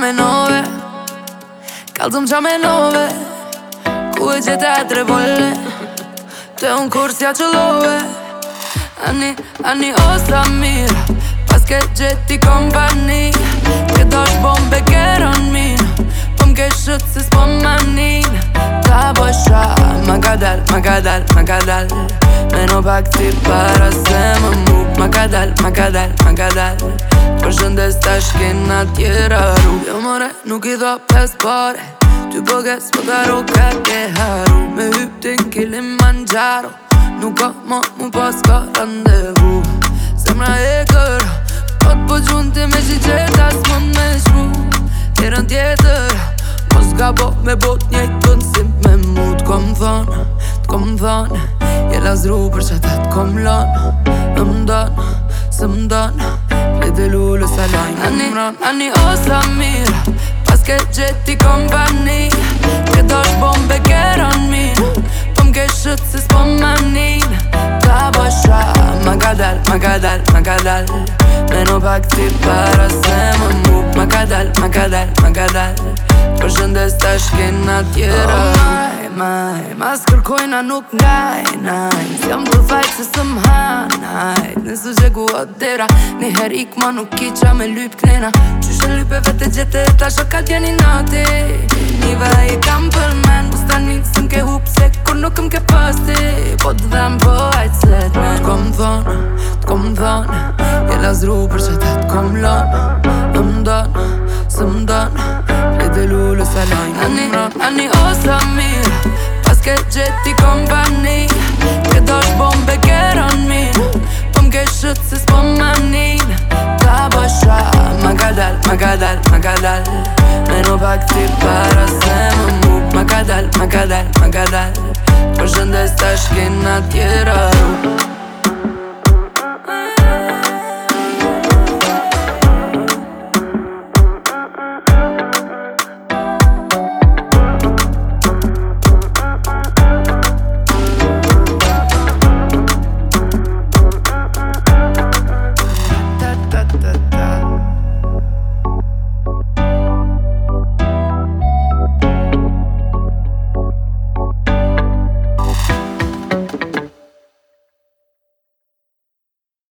me nove Kalzëm qame nove Ku e gjete e tre bolle Të e unë kursja që love Ani, ani o sa mirë Pas ke gjeti kompani Këta është bombe keron min Po më keshët se s'po manin Ta bësha Ma ka dal, ma ka dal, ma ka dal Me në pak ti para se më mu Ma ka dal, ma ka dal, ma ka dal, des tash ke na tjera ru Jo mëre, nuk i dha pes pare Ty bëges më ka ru ka ke haru Me hyptin të në manjaro Nuk ka ma mu pas ka randevu Zemra e kërë Pot po gjunti me që qëtë as mund me shru Herën tjetër Mos ka po me bot një të nësim me mu Të kom thonë, të kom thonë Jela zru për që ta të kom lonë Më më donë, së më donë të lullu sa lajnë Ani, ani o sa mirë Pas gjeti kompani Këto është bombe keron mi Po më keshët se s'po më manin Ta bësha Ma ka dal, ma ka ma ka dal Me në pak si para se më mu Ma ka dal, ma ka ma ka për shëndes të shkena tjera Oh my, my, ma s'kërkojna nuk ngaj, naj jam për fajtë se së m'ha, naj Nësë që gu o dera Një her ik ma nuk i qa me lyp knena Që shë lype vete gjete e ta shoka t'jeni nati Një vaj i kam për men Po s'ta një cëm ke hup se kur nuk më ke pasti Po t'dhem po ajtë se t'men T'kom dhona, t'kom dhona Jela zru për që t'et kom Në Më mdona, së mdona salojnë Ani, ani o sa mirë Pas ke gjeti kompani Këto bombe keron mirë Po më keshët se s'po manin Ta bësha Ma ka dal, ma ka pak ti para se më mu Ma ka dal, ma ka dal, shëndes tash kina